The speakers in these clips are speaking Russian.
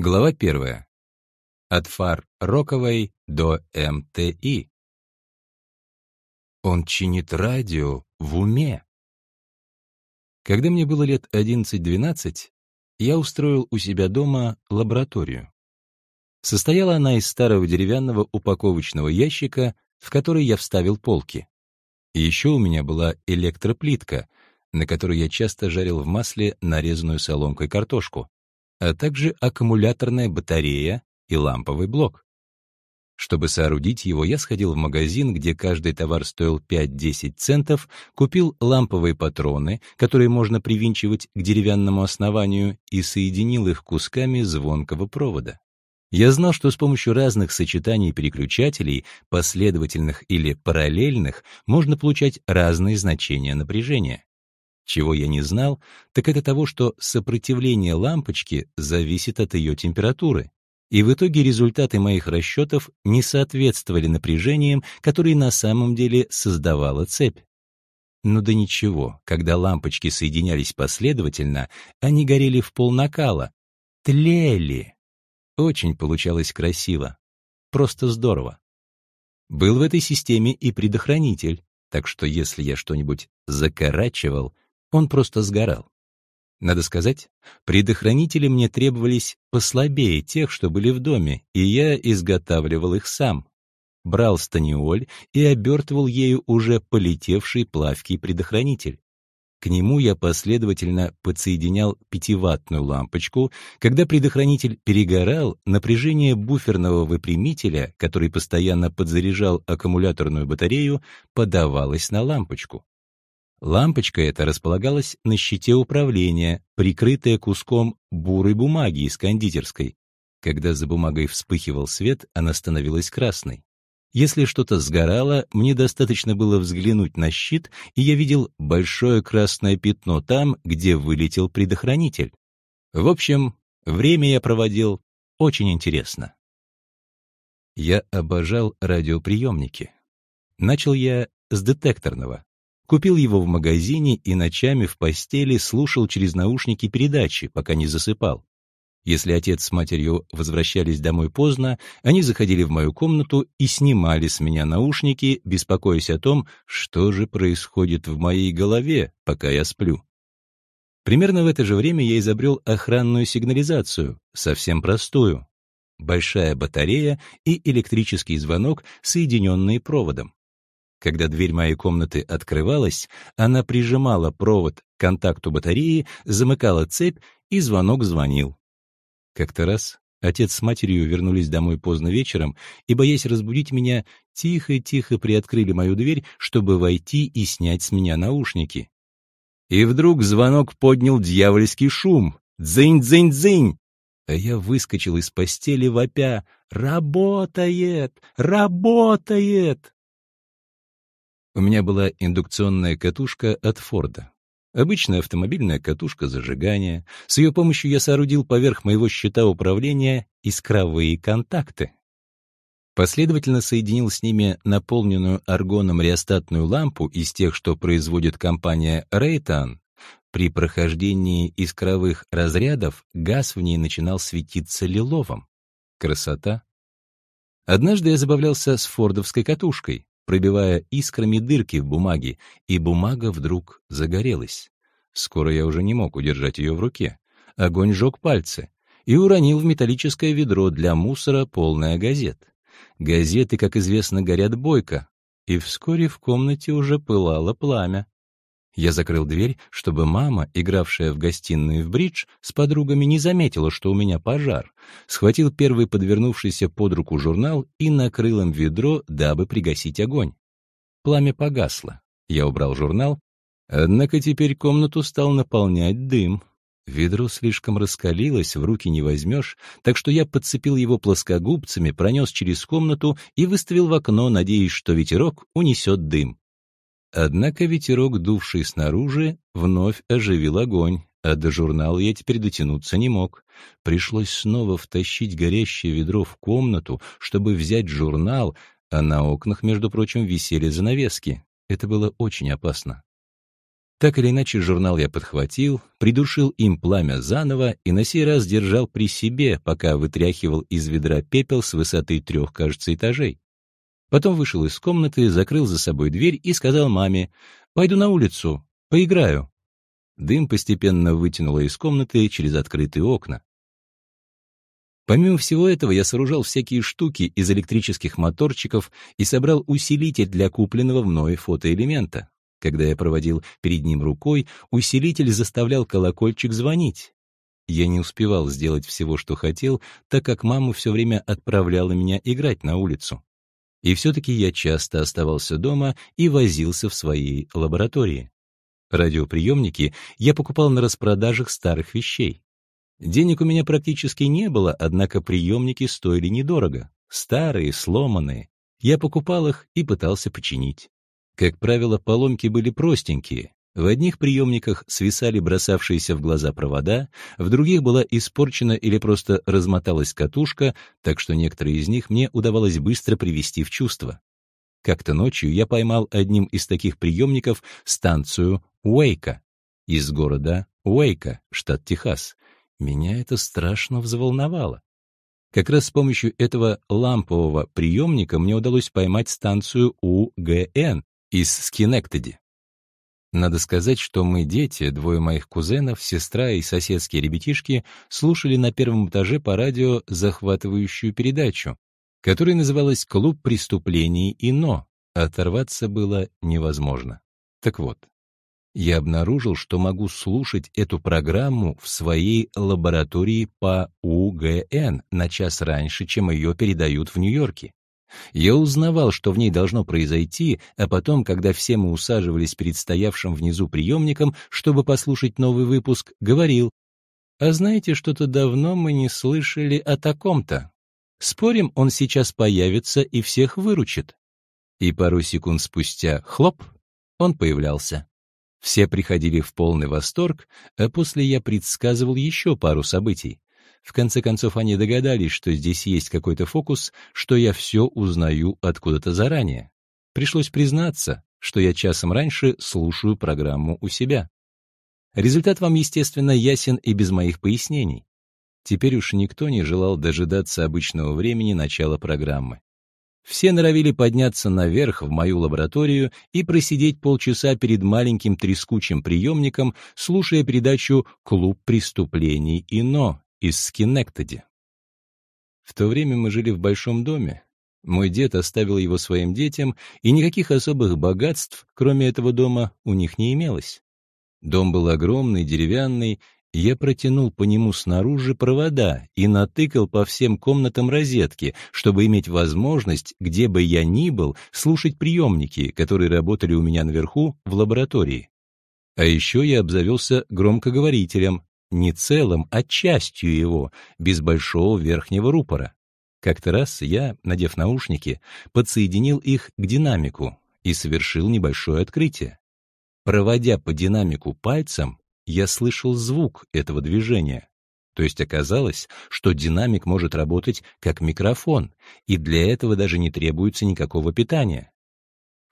Глава первая. От фар Роковой до МТИ. Он чинит радио в уме. Когда мне было лет 11-12, я устроил у себя дома лабораторию. Состояла она из старого деревянного упаковочного ящика, в который я вставил полки. И еще у меня была электроплитка, на которой я часто жарил в масле нарезанную соломкой картошку а также аккумуляторная батарея и ламповый блок. Чтобы соорудить его, я сходил в магазин, где каждый товар стоил 5-10 центов, купил ламповые патроны, которые можно привинчивать к деревянному основанию, и соединил их кусками звонкого провода. Я знал, что с помощью разных сочетаний переключателей, последовательных или параллельных, можно получать разные значения напряжения. Чего я не знал, так это того, что сопротивление лампочки зависит от ее температуры. И в итоге результаты моих расчетов не соответствовали напряжениям, которые на самом деле создавала цепь. Ну да ничего, когда лампочки соединялись последовательно, они горели в пол накала, тлели. Очень получалось красиво. Просто здорово. Был в этой системе и предохранитель, так что если я что-нибудь закорачивал — он просто сгорал. Надо сказать, предохранители мне требовались послабее тех, что были в доме, и я изготавливал их сам. Брал станиоль и обертывал ею уже полетевший плавкий предохранитель. К нему я последовательно подсоединял пятиваттную лампочку. Когда предохранитель перегорал, напряжение буферного выпрямителя, который постоянно подзаряжал аккумуляторную батарею, подавалось на лампочку. Лампочка эта располагалась на щите управления, прикрытая куском бурой бумаги из кондитерской. Когда за бумагой вспыхивал свет, она становилась красной. Если что-то сгорало, мне достаточно было взглянуть на щит, и я видел большое красное пятно там, где вылетел предохранитель. В общем, время я проводил очень интересно. Я обожал радиоприемники. Начал я с детекторного. Купил его в магазине и ночами в постели слушал через наушники передачи, пока не засыпал. Если отец с матерью возвращались домой поздно, они заходили в мою комнату и снимали с меня наушники, беспокоясь о том, что же происходит в моей голове, пока я сплю. Примерно в это же время я изобрел охранную сигнализацию, совсем простую. Большая батарея и электрический звонок, соединенные проводом. Когда дверь моей комнаты открывалась, она прижимала провод к контакту батареи, замыкала цепь, и звонок звонил. Как-то раз отец с матерью вернулись домой поздно вечером и, боясь разбудить меня, тихо-тихо приоткрыли мою дверь, чтобы войти и снять с меня наушники. И вдруг звонок поднял дьявольский шум. «Дзынь-дзынь-дзынь!» А я выскочил из постели вопя «Работает! Работает!» У меня была индукционная катушка от Форда. Обычная автомобильная катушка зажигания. С ее помощью я соорудил поверх моего щита управления искровые контакты. Последовательно соединил с ними наполненную аргоном реостатную лампу из тех, что производит компания Raytheon. При прохождении искровых разрядов газ в ней начинал светиться лиловым. Красота. Однажды я забавлялся с фордовской катушкой пробивая искрами дырки в бумаге, и бумага вдруг загорелась. Скоро я уже не мог удержать ее в руке. Огонь жег пальцы и уронил в металлическое ведро для мусора полное газет. Газеты, как известно, горят бойко, и вскоре в комнате уже пылало пламя. Я закрыл дверь, чтобы мама, игравшая в гостиной в бридж, с подругами не заметила, что у меня пожар. Схватил первый подвернувшийся под руку журнал и накрыл им ведро, дабы пригасить огонь. Пламя погасло. Я убрал журнал, однако теперь комнату стал наполнять дым. Ведро слишком раскалилось, в руки не возьмешь, так что я подцепил его плоскогубцами, пронес через комнату и выставил в окно, надеясь, что ветерок унесет дым. Однако ветерок, дувший снаружи, вновь оживил огонь, а до журнала я теперь дотянуться не мог. Пришлось снова втащить горящее ведро в комнату, чтобы взять журнал, а на окнах, между прочим, висели занавески. Это было очень опасно. Так или иначе, журнал я подхватил, придушил им пламя заново и на сей раз держал при себе, пока вытряхивал из ведра пепел с высоты трех, кажется, этажей. Потом вышел из комнаты, закрыл за собой дверь и сказал маме, «Пойду на улицу, поиграю». Дым постепенно вытянуло из комнаты через открытые окна. Помимо всего этого, я сооружал всякие штуки из электрических моторчиков и собрал усилитель для купленного мной фотоэлемента. Когда я проводил перед ним рукой, усилитель заставлял колокольчик звонить. Я не успевал сделать всего, что хотел, так как мама все время отправляла меня играть на улицу. И все-таки я часто оставался дома и возился в своей лаборатории. Радиоприемники я покупал на распродажах старых вещей. Денег у меня практически не было, однако приемники стоили недорого. Старые, сломанные. Я покупал их и пытался починить. Как правило, поломки были простенькие. В одних приемниках свисали бросавшиеся в глаза провода, в других была испорчена или просто размоталась катушка, так что некоторые из них мне удавалось быстро привести в чувство. Как-то ночью я поймал одним из таких приемников станцию Уэйка из города Уэйка, штат Техас. Меня это страшно взволновало. Как раз с помощью этого лампового приемника мне удалось поймать станцию УГН, из Скинектеди. Надо сказать, что мы дети, двое моих кузенов, сестра и соседские ребятишки, слушали на первом этаже по радио захватывающую передачу, которая называлась «Клуб преступлений и но». Оторваться было невозможно. Так вот, я обнаружил, что могу слушать эту программу в своей лаборатории по УГН на час раньше, чем ее передают в Нью-Йорке. Я узнавал, что в ней должно произойти, а потом, когда все мы усаживались перед стоявшим внизу приемником, чтобы послушать новый выпуск, говорил, «А знаете, что-то давно мы не слышали о таком-то. Спорим, он сейчас появится и всех выручит». И пару секунд спустя, хлоп, он появлялся. Все приходили в полный восторг, а после я предсказывал еще пару событий. В конце концов, они догадались, что здесь есть какой-то фокус, что я все узнаю откуда-то заранее. Пришлось признаться, что я часом раньше слушаю программу у себя. Результат вам, естественно, ясен и без моих пояснений. Теперь уж никто не желал дожидаться обычного времени начала программы. Все норовили подняться наверх в мою лабораторию и просидеть полчаса перед маленьким трескучим приемником, слушая передачу «Клуб преступлений и но» из Скинектеди. В то время мы жили в большом доме. Мой дед оставил его своим детям, и никаких особых богатств, кроме этого дома, у них не имелось. Дом был огромный, деревянный, я протянул по нему снаружи провода и натыкал по всем комнатам розетки, чтобы иметь возможность, где бы я ни был, слушать приемники, которые работали у меня наверху в лаборатории. А еще я обзавелся громкоговорителем, не целым, а частью его, без большого верхнего рупора. Как-то раз я, надев наушники, подсоединил их к динамику и совершил небольшое открытие. Проводя по динамику пальцем, я слышал звук этого движения. То есть оказалось, что динамик может работать как микрофон, и для этого даже не требуется никакого питания.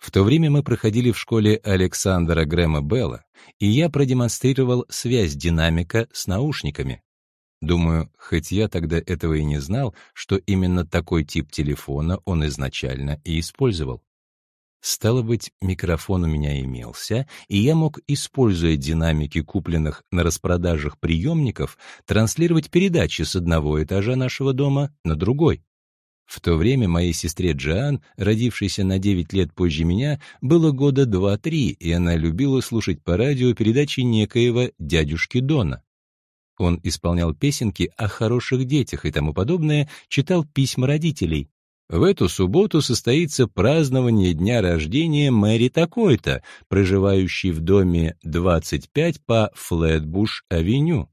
В то время мы проходили в школе Александра Грэма Белла, и я продемонстрировал связь динамика с наушниками. Думаю, хоть я тогда этого и не знал, что именно такой тип телефона он изначально и использовал. Стало быть, микрофон у меня имелся, и я мог, используя динамики купленных на распродажах приемников, транслировать передачи с одного этажа нашего дома на другой. В то время моей сестре Джоан, родившейся на 9 лет позже меня, было года 2-3, и она любила слушать по радио передачи некоего дядюшки Дона. Он исполнял песенки о хороших детях и тому подобное, читал письма родителей. В эту субботу состоится празднование дня рождения Мэри такой-то, проживающей в доме 25 по Флетбуш-авеню.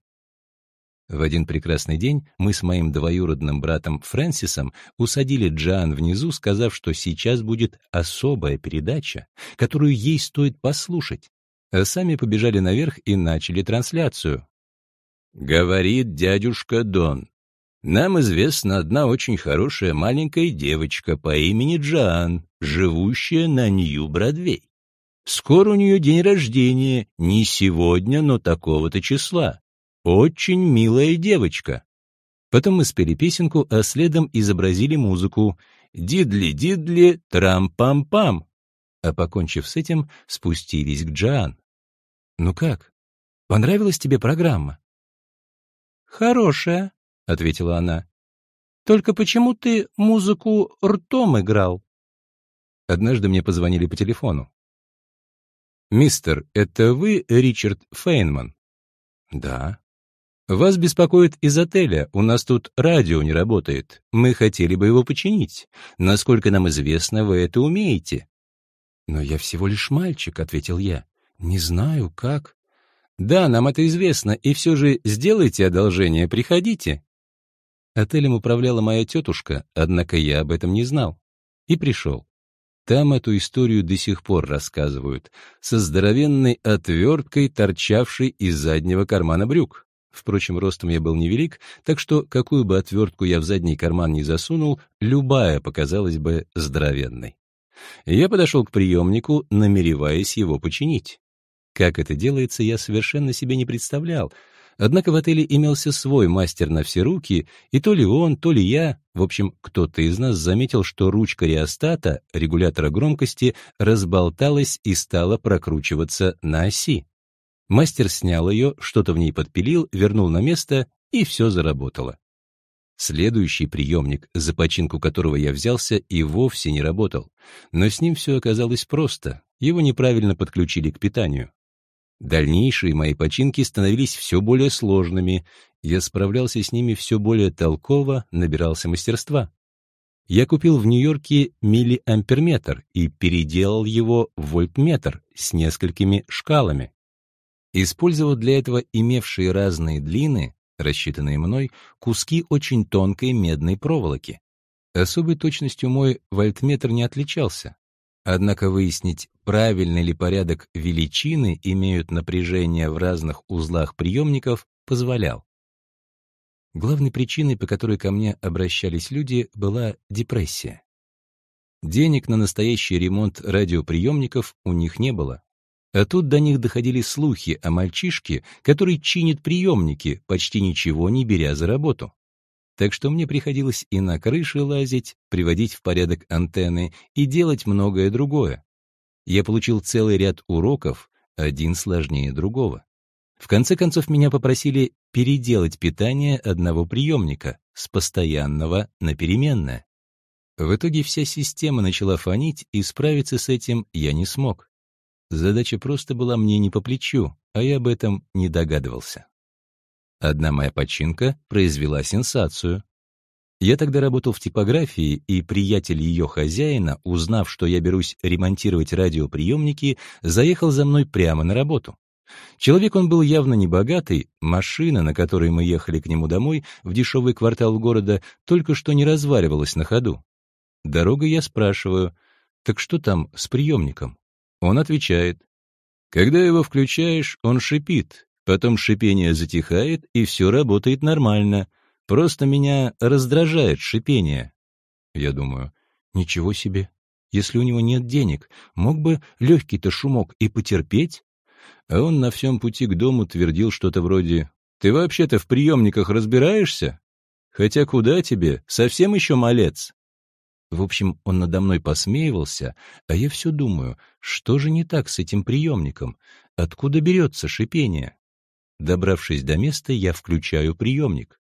В один прекрасный день мы с моим двоюродным братом Фрэнсисом усадили Джан внизу, сказав, что сейчас будет особая передача, которую ей стоит послушать. А сами побежали наверх и начали трансляцию. «Говорит дядюшка Дон. Нам известна одна очень хорошая маленькая девочка по имени Джан, живущая на Нью-Бродвей. Скоро у нее день рождения, не сегодня, но такого-то числа. Очень милая девочка. Потом мы спели песенку, а следом изобразили музыку. «Дидли-дидли, трам-пам-пам». А покончив с этим, спустились к Джан. «Ну как? Понравилась тебе программа?» «Хорошая», — ответила она. «Только почему ты музыку ртом играл?» Однажды мне позвонили по телефону. «Мистер, это вы Ричард Фейнман?» «Да». «Вас беспокоит из отеля. У нас тут радио не работает. Мы хотели бы его починить. Насколько нам известно, вы это умеете». «Но я всего лишь мальчик», — ответил я. «Не знаю, как». «Да, нам это известно, и все же сделайте одолжение, приходите». Отелем управляла моя тетушка, однако я об этом не знал. И пришел. Там эту историю до сих пор рассказывают, со здоровенной отверткой, торчавшей из заднего кармана брюк. Впрочем, ростом я был невелик, так что какую бы отвертку я в задний карман не засунул, любая показалась бы здоровенной. Я подошел к приемнику, намереваясь его починить. Как это делается, я совершенно себе не представлял, Однако в отеле имелся свой мастер на все руки, и то ли он, то ли я, в общем, кто-то из нас заметил, что ручка реостата, регулятора громкости, разболталась и стала прокручиваться на оси. Мастер снял ее, что-то в ней подпилил, вернул на место, и все заработало. Следующий приемник, за починку которого я взялся, и вовсе не работал. Но с ним все оказалось просто. Его неправильно подключили к питанию. Дальнейшие мои починки становились все более сложными, я справлялся с ними все более толково, набирался мастерства. Я купил в Нью-Йорке миллиамперметр и переделал его в вольтметр с несколькими шкалами. Использовав для этого имевшие разные длины, рассчитанные мной, куски очень тонкой медной проволоки. Особой точностью мой вольтметр не отличался. Однако выяснить, правильный ли порядок величины имеют напряжение в разных узлах приемников, позволял. Главной причиной, по которой ко мне обращались люди, была депрессия. Денег на настоящий ремонт радиоприемников у них не было. А тут до них доходили слухи о мальчишке, который чинит приемники, почти ничего не беря за работу так что мне приходилось и на крыши лазить, приводить в порядок антенны и делать многое другое. Я получил целый ряд уроков, один сложнее другого. В конце концов, меня попросили переделать питание одного приемника с постоянного на переменное. В итоге вся система начала фонить, и справиться с этим я не смог. Задача просто была мне не по плечу, а я об этом не догадывался. Одна моя починка произвела сенсацию. Я тогда работал в типографии, и приятель ее хозяина, узнав, что я берусь ремонтировать радиоприемники, заехал за мной прямо на работу. Человек он был явно небогатый, машина, на которой мы ехали к нему домой, в дешевый квартал города, только что не разваливалась на ходу. Дорога я спрашиваю, так что там с приемником? Он отвечает, когда его включаешь, он шипит, Потом шипение затихает, и все работает нормально. Просто меня раздражает шипение. Я думаю, ничего себе. Если у него нет денег, мог бы легкий-то шумок и потерпеть? А он на всем пути к дому твердил что-то вроде «Ты вообще-то в приемниках разбираешься? Хотя куда тебе? Совсем еще малец?» В общем, он надо мной посмеивался, а я все думаю, что же не так с этим приемником? Откуда берется шипение? Добравшись до места, я включаю приемник.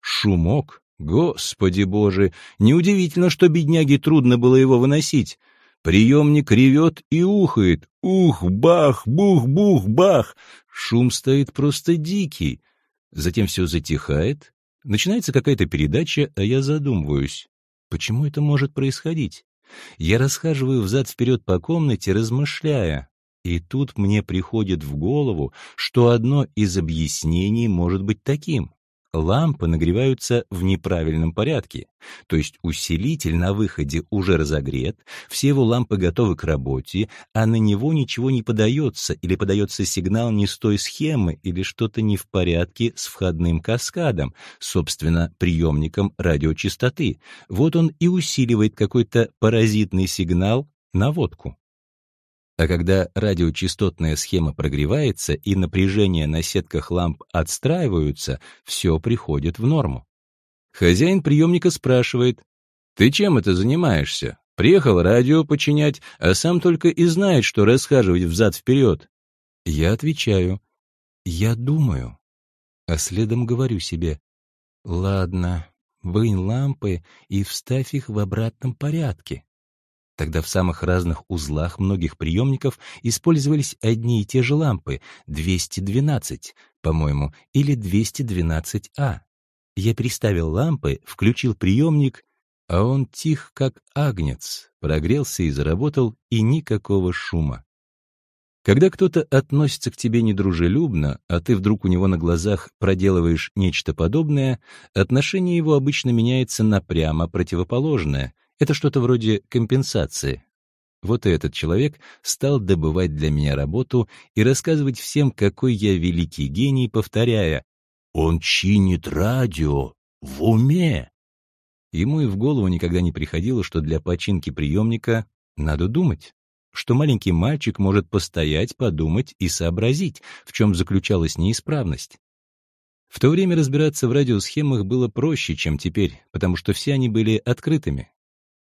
Шумок? Господи боже! Неудивительно, что бедняге трудно было его выносить. Приемник ревет и ухает. Ух, бах, бух, бух, бах! Шум стоит просто дикий. Затем все затихает. Начинается какая-то передача, а я задумываюсь. Почему это может происходить? Я расхаживаю взад-вперед по комнате, размышляя. И тут мне приходит в голову, что одно из объяснений может быть таким. Лампы нагреваются в неправильном порядке, то есть усилитель на выходе уже разогрет, все его лампы готовы к работе, а на него ничего не подается или подается сигнал не с той схемы или что-то не в порядке с входным каскадом, собственно, приемником радиочастоты. Вот он и усиливает какой-то паразитный сигнал наводку. А когда радиочастотная схема прогревается и напряжение на сетках ламп отстраиваются, все приходит в норму. Хозяин приемника спрашивает, «Ты чем это занимаешься? Приехал радио починять, а сам только и знает, что расхаживать взад-вперед». Я отвечаю, «Я думаю». А следом говорю себе, «Ладно, вынь лампы и вставь их в обратном порядке». Тогда в самых разных узлах многих приемников использовались одни и те же лампы, 212, по-моему, или 212А. Я переставил лампы, включил приемник, а он тих, как агнец, прогрелся и заработал, и никакого шума. Когда кто-то относится к тебе недружелюбно, а ты вдруг у него на глазах проделываешь нечто подобное, отношение его обычно меняется на прямо противоположное. Это что-то вроде компенсации. Вот и этот человек стал добывать для меня работу и рассказывать всем, какой я великий гений, повторяя «Он чинит радио в уме». Ему и в голову никогда не приходило, что для починки приемника надо думать что маленький мальчик может постоять, подумать и сообразить, в чем заключалась неисправность. В то время разбираться в радиосхемах было проще, чем теперь, потому что все они были открытыми.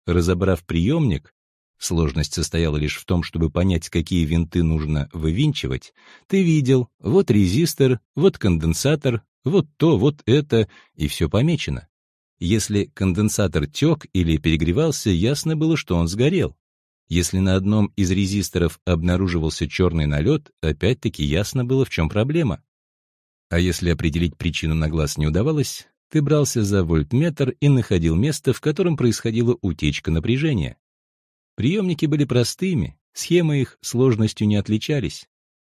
Разобрав приемник, сложность состояла лишь в том, чтобы понять, какие винты нужно вывинчивать, ты видел, вот резистор, вот конденсатор, вот то, вот это, и все помечено. Если конденсатор тек или перегревался, ясно было, что он сгорел. Если на одном из резисторов обнаруживался черный налет, опять-таки ясно было, в чем проблема. А если определить причину на глаз не удавалось, ты брался за вольтметр и находил место, в котором происходила утечка напряжения. Приемники были простыми, схемы их сложностью не отличались.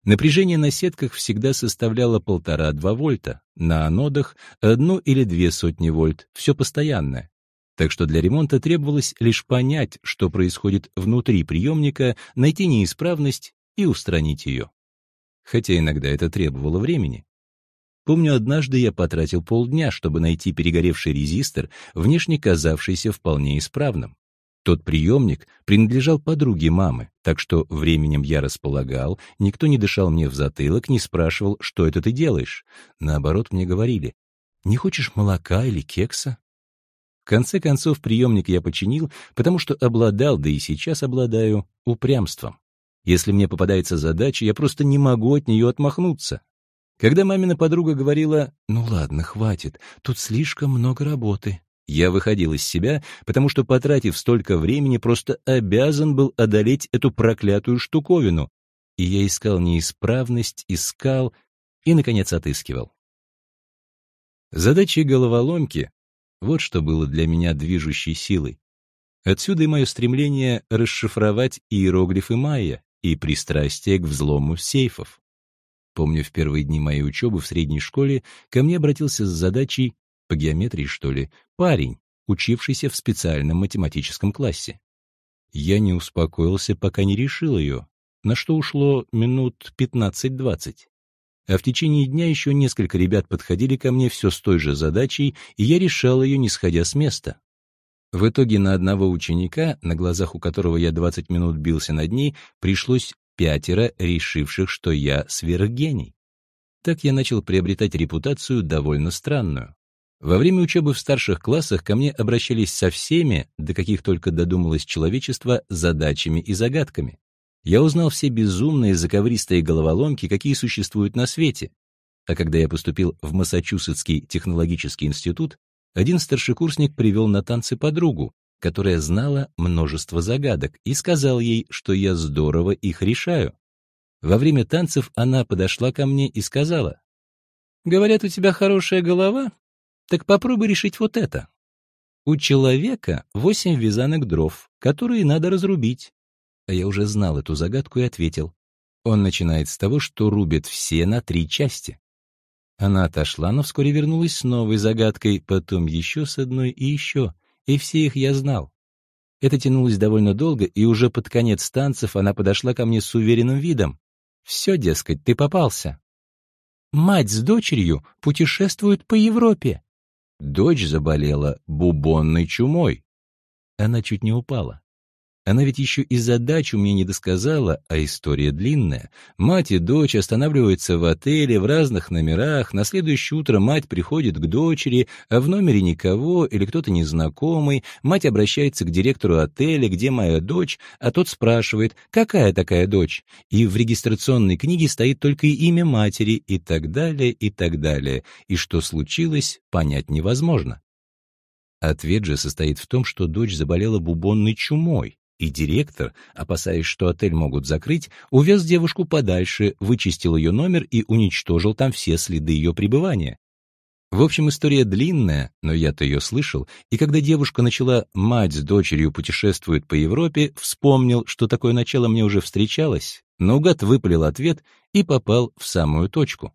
Напряжение на сетках всегда составляло полтора-два вольта, на анодах — одну или две сотни вольт, все постоянное так что для ремонта требовалось лишь понять, что происходит внутри приемника, найти неисправность и устранить ее. Хотя иногда это требовало времени. Помню, однажды я потратил полдня, чтобы найти перегоревший резистор, внешне казавшийся вполне исправным. Тот приемник принадлежал подруге мамы, так что временем я располагал, никто не дышал мне в затылок, не спрашивал, что это ты делаешь. Наоборот, мне говорили, не хочешь молока или кекса? В конце концов, приемник я починил, потому что обладал, да и сейчас обладаю, упрямством. Если мне попадается задача, я просто не могу от нее отмахнуться. Когда мамина подруга говорила «Ну ладно, хватит, тут слишком много работы», я выходил из себя, потому что, потратив столько времени, просто обязан был одолеть эту проклятую штуковину. И я искал неисправность, искал и, наконец, отыскивал. Задачи головоломки вот что было для меня движущей силой. Отсюда и мое стремление расшифровать иероглифы майя и пристрастие к взлому сейфов. Помню, в первые дни моей учебы в средней школе ко мне обратился с задачей, по геометрии что ли, парень, учившийся в специальном математическом классе. Я не успокоился, пока не решил ее, на что ушло минут 15-20 а в течение дня еще несколько ребят подходили ко мне все с той же задачей, и я решал ее, не сходя с места. В итоге на одного ученика, на глазах у которого я 20 минут бился над ней, пришлось пятеро, решивших, что я сверхгений. Так я начал приобретать репутацию довольно странную. Во время учебы в старших классах ко мне обращались со всеми, до каких только додумалось человечество, задачами и загадками я узнал все безумные заковристые головоломки, какие существуют на свете. А когда я поступил в Массачусетский технологический институт, один старшекурсник привел на танцы подругу, которая знала множество загадок, и сказал ей, что я здорово их решаю. Во время танцев она подошла ко мне и сказала, «Говорят, у тебя хорошая голова? Так попробуй решить вот это. У человека восемь вязанок дров, которые надо разрубить. А я уже знал эту загадку и ответил. Он начинает с того, что рубит все на три части. Она отошла, но вскоре вернулась с новой загадкой, потом еще с одной и еще, и все их я знал. Это тянулось довольно долго, и уже под конец танцев она подошла ко мне с уверенным видом. «Все, дескать, ты попался». «Мать с дочерью путешествуют по Европе». Дочь заболела бубонной чумой. Она чуть не упала. Она ведь еще и задачу мне не досказала, а история длинная. Мать и дочь останавливаются в отеле в разных номерах, на следующее утро мать приходит к дочери, а в номере никого или кто-то незнакомый. Мать обращается к директору отеля, где моя дочь, а тот спрашивает, какая такая дочь? И в регистрационной книге стоит только имя матери и так далее, и так далее. И что случилось, понять невозможно. Ответ же состоит в том, что дочь заболела бубонной чумой. И директор, опасаясь, что отель могут закрыть, увез девушку подальше, вычистил ее номер и уничтожил там все следы ее пребывания. В общем, история длинная, но я-то ее слышал, и когда девушка начала «мать с дочерью путешествуют по Европе», вспомнил, что такое начало мне уже встречалось, наугад выпалил ответ и попал в самую точку.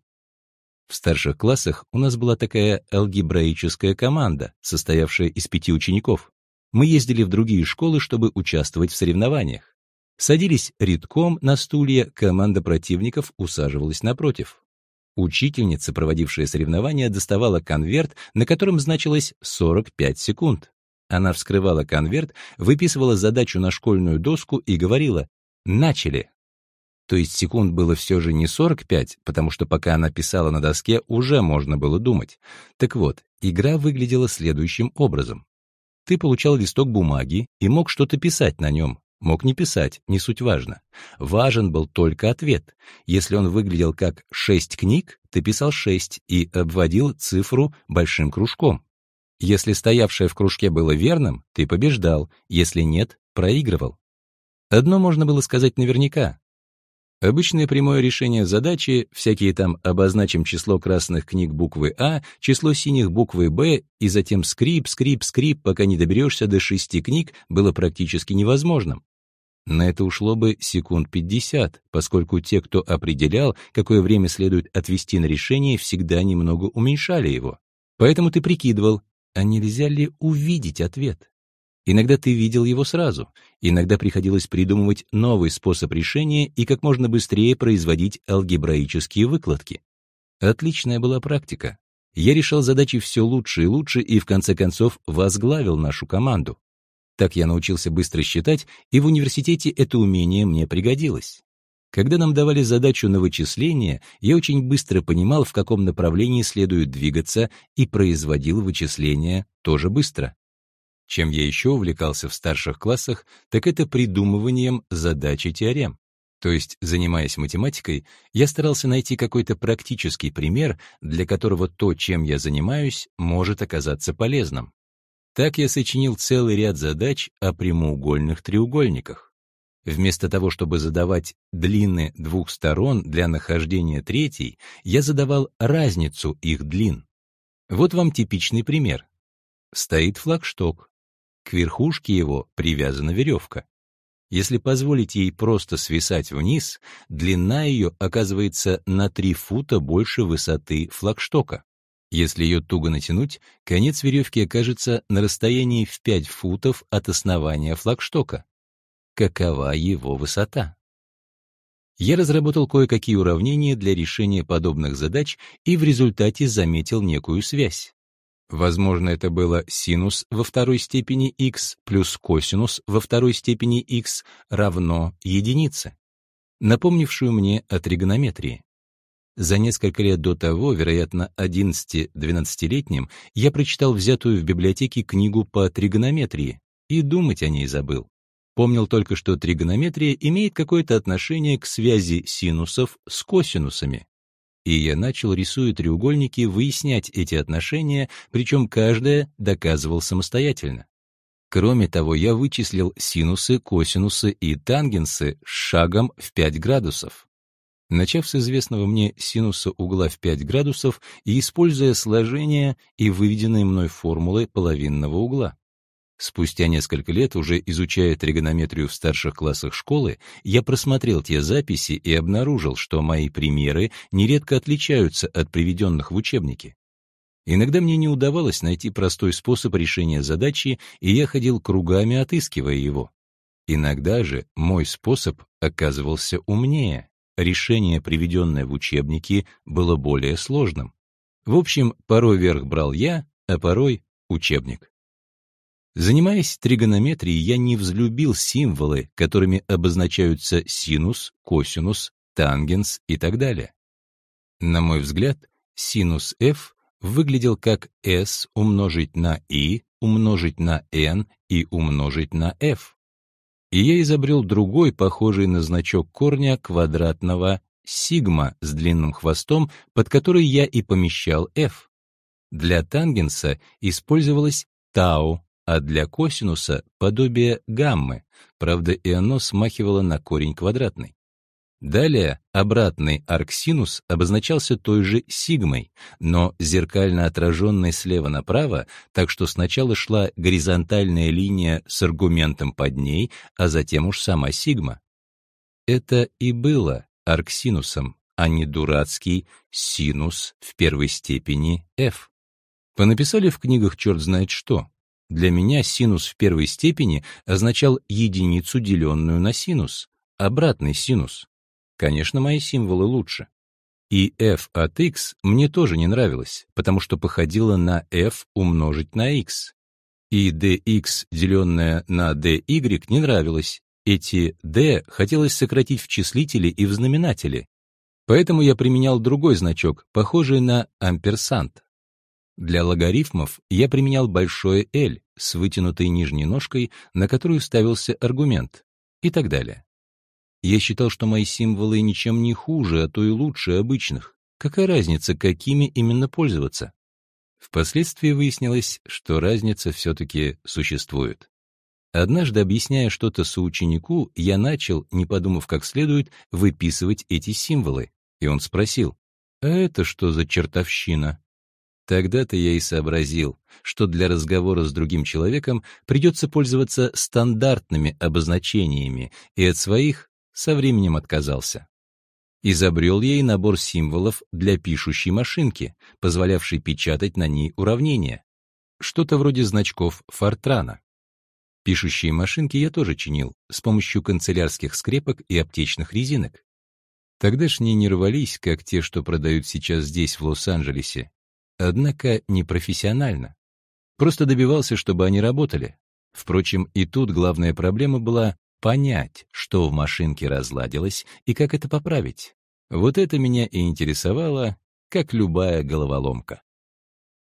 В старших классах у нас была такая алгебраическая команда, состоявшая из пяти учеников мы ездили в другие школы, чтобы участвовать в соревнованиях. Садились редком на стулья, команда противников усаживалась напротив. Учительница, проводившая соревнования, доставала конверт, на котором значилось 45 секунд. Она вскрывала конверт, выписывала задачу на школьную доску и говорила «Начали!». То есть секунд было все же не 45, потому что пока она писала на доске, уже можно было думать. Так вот, игра выглядела следующим образом. Ты получал листок бумаги и мог что-то писать на нем. Мог не писать, не суть важно. Важен был только ответ. Если он выглядел как «шесть книг», ты писал «шесть» и обводил цифру большим кружком. Если стоявшее в кружке было верным, ты побеждал, если нет, проигрывал. Одно можно было сказать наверняка. Обычное прямое решение задачи, всякие там обозначим число красных книг буквы А, число синих буквы Б, и затем скрип, скрип, скрип, пока не доберешься до шести книг, было практически невозможным. На это ушло бы секунд 50, поскольку те, кто определял, какое время следует отвести на решение, всегда немного уменьшали его. Поэтому ты прикидывал, а нельзя ли увидеть ответ? Иногда ты видел его сразу, иногда приходилось придумывать новый способ решения и как можно быстрее производить алгебраические выкладки. Отличная была практика. Я решал задачи все лучше и лучше и в конце концов возглавил нашу команду. Так я научился быстро считать, и в университете это умение мне пригодилось. Когда нам давали задачу на вычисление, я очень быстро понимал, в каком направлении следует двигаться, и производил вычисления тоже быстро. Чем я еще увлекался в старших классах, так это придумыванием задач и теорем. То есть, занимаясь математикой, я старался найти какой-то практический пример, для которого то, чем я занимаюсь, может оказаться полезным. Так я сочинил целый ряд задач о прямоугольных треугольниках. Вместо того, чтобы задавать длины двух сторон для нахождения третьей, я задавал разницу их длин. Вот вам типичный пример. Стоит флагшток, к верхушке его привязана веревка. Если позволить ей просто свисать вниз, длина ее оказывается на 3 фута больше высоты флагштока. Если ее туго натянуть, конец веревки окажется на расстоянии в 5 футов от основания флагштока. Какова его высота? Я разработал кое-какие уравнения для решения подобных задач и в результате заметил некую связь. Возможно, это было синус во второй степени x плюс косинус во второй степени x равно единице, напомнившую мне о тригонометрии. За несколько лет до того, вероятно, 11-12-летним, я прочитал взятую в библиотеке книгу по тригонометрии и думать о ней забыл. Помнил только, что тригонометрия имеет какое-то отношение к связи синусов с косинусами и я начал, рисуя треугольники, выяснять эти отношения, причем каждое доказывал самостоятельно. Кроме того, я вычислил синусы, косинусы и тангенсы с шагом в 5 градусов. Начав с известного мне синуса угла в 5 градусов и используя сложение и выведенные мной формулы половинного угла. Спустя несколько лет, уже изучая тригонометрию в старших классах школы, я просмотрел те записи и обнаружил, что мои примеры нередко отличаются от приведенных в учебнике. Иногда мне не удавалось найти простой способ решения задачи, и я ходил кругами, отыскивая его. Иногда же мой способ оказывался умнее. Решение, приведенное в учебнике, было более сложным. В общем, порой верх брал я, а порой учебник. Занимаясь тригонометрией, я не взлюбил символы, которыми обозначаются синус, косинус, тангенс и так далее. На мой взгляд, синус f выглядел как s умножить на i умножить на n и умножить на f. И я изобрел другой, похожий на значок корня квадратного сигма с длинным хвостом, под который я и помещал f. Для тангенса использовалось тау, а для косинуса — подобие гаммы, правда и оно смахивало на корень квадратный. Далее обратный арксинус обозначался той же сигмой, но зеркально отраженной слева направо, так что сначала шла горизонтальная линия с аргументом под ней, а затем уж сама сигма. Это и было арксинусом, а не дурацкий синус в первой степени f. Понаписали в книгах черт знает что. Для меня синус в первой степени означал единицу, деленную на синус, обратный синус. Конечно, мои символы лучше. И f от x мне тоже не нравилось, потому что походило на f умножить на x. И dx, деленное на dy, не нравилось. Эти d хотелось сократить в числителе и в знаменателе. Поэтому я применял другой значок, похожий на амперсант. Для логарифмов я применял большое L с вытянутой нижней ножкой, на которую ставился аргумент, и так далее. Я считал, что мои символы ничем не хуже, а то и лучше обычных. Какая разница, какими именно пользоваться? Впоследствии выяснилось, что разница все-таки существует. Однажды, объясняя что-то соученику, я начал, не подумав как следует, выписывать эти символы. И он спросил, «А это что за чертовщина?» Тогда-то я и сообразил, что для разговора с другим человеком придется пользоваться стандартными обозначениями и от своих со временем отказался. Изобрел ей набор символов для пишущей машинки, позволявший печатать на ней уравнения. Что-то вроде значков Фортрана. Пишущие машинки я тоже чинил с помощью канцелярских скрепок и аптечных резинок. Тогдашние не рвались, как те, что продают сейчас здесь, в Лос-Анджелесе. Однако непрофессионально. Просто добивался, чтобы они работали. Впрочем, и тут главная проблема была понять, что в машинке разладилось и как это поправить. Вот это меня и интересовало, как любая головоломка.